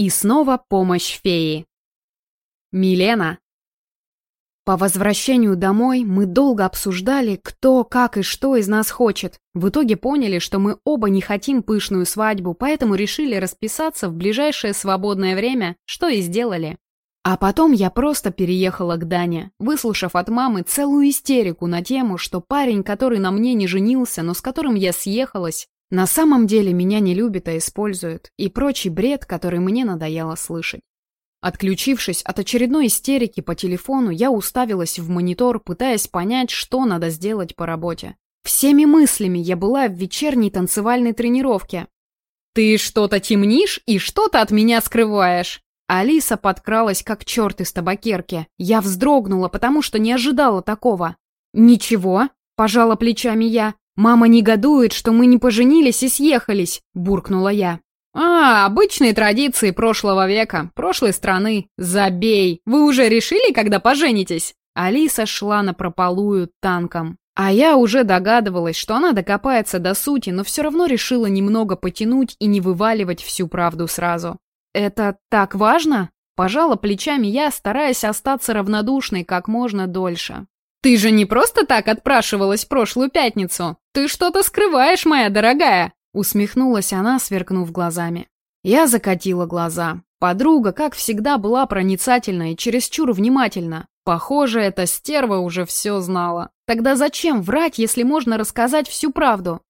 И снова помощь феи. Милена. По возвращению домой мы долго обсуждали, кто, как и что из нас хочет. В итоге поняли, что мы оба не хотим пышную свадьбу, поэтому решили расписаться в ближайшее свободное время, что и сделали. А потом я просто переехала к Дане, выслушав от мамы целую истерику на тему, что парень, который на мне не женился, но с которым я съехалась, на самом деле меня не любит, а использует, и прочий бред, который мне надоело слышать. Отключившись от очередной истерики по телефону, я уставилась в монитор, пытаясь понять, что надо сделать по работе. Всеми мыслями я была в вечерней танцевальной тренировке. «Ты что-то темнишь и что-то от меня скрываешь!» Алиса подкралась, как черт из табакерки. Я вздрогнула, потому что не ожидала такого. «Ничего», — пожала плечами я. «Мама негодует, что мы не поженились и съехались», — буркнула я. «А, обычные традиции прошлого века, прошлой страны. Забей! Вы уже решили, когда поженитесь?» Алиса шла на прополую танком. А я уже догадывалась, что она докопается до сути, но все равно решила немного потянуть и не вываливать всю правду сразу. «Это так важно?» Пожала плечами я, стараясь остаться равнодушной как можно дольше. «Ты же не просто так отпрашивалась прошлую пятницу. Ты что-то скрываешь, моя дорогая!» Усмехнулась она, сверкнув глазами. Я закатила глаза. Подруга, как всегда, была проницательна и чересчур внимательна. Похоже, эта стерва уже все знала. Тогда зачем врать, если можно рассказать всю правду?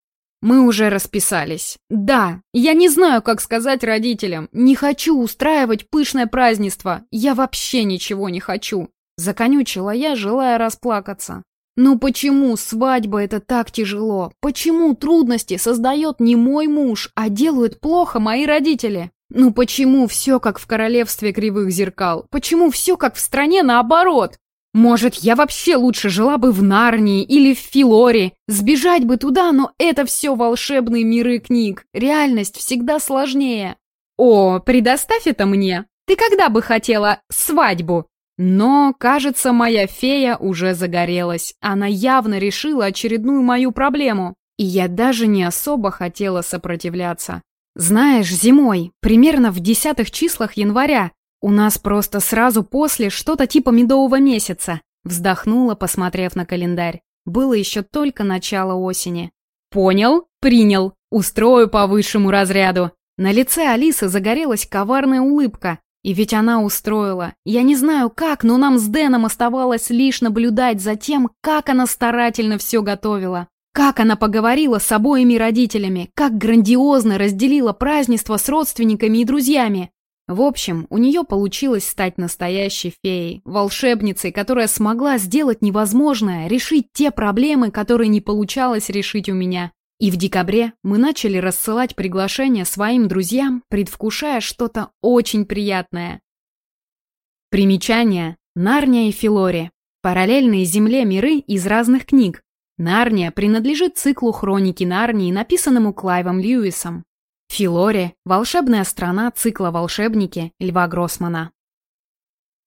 Мы уже расписались. Да, я не знаю, как сказать родителям. Не хочу устраивать пышное празднество. Я вообще ничего не хочу. Законючила я, желая расплакаться. Ну почему свадьба это так тяжело? Почему трудности создает не мой муж, а делают плохо мои родители? Ну почему все как в королевстве кривых зеркал? Почему все как в стране наоборот? Может, я вообще лучше жила бы в Нарнии или в Филоре, сбежать бы туда, но это все волшебные миры книг, реальность всегда сложнее. О, предоставь это мне. Ты когда бы хотела свадьбу? Но, кажется, моя фея уже загорелась. Она явно решила очередную мою проблему. И я даже не особо хотела сопротивляться. Знаешь, зимой, примерно в десятых числах января, у нас просто сразу после что-то типа медового месяца. Вздохнула, посмотрев на календарь. Было еще только начало осени. Понял? Принял. Устрою по высшему разряду. На лице Алисы загорелась коварная улыбка, и ведь она устроила. Я не знаю как, но нам с Дэном оставалось лишь наблюдать за тем, как она старательно все готовила. Как она поговорила с обоими родителями, как грандиозно разделила празднество с родственниками и друзьями. В общем, у нее получилось стать настоящей феей, волшебницей, которая смогла сделать невозможное, решить те проблемы, которые не получалось решить у меня. И в декабре мы начали рассылать приглашения своим друзьям, предвкушая что-то очень приятное. Примечание. Нарния и Филори. Параллельные Земле миры из разных книг. Нарния принадлежит циклу хроники Нарнии, написанному Клайвом Льюисом. Филори – волшебная страна цикла «Волшебники» Льва Гроссмана.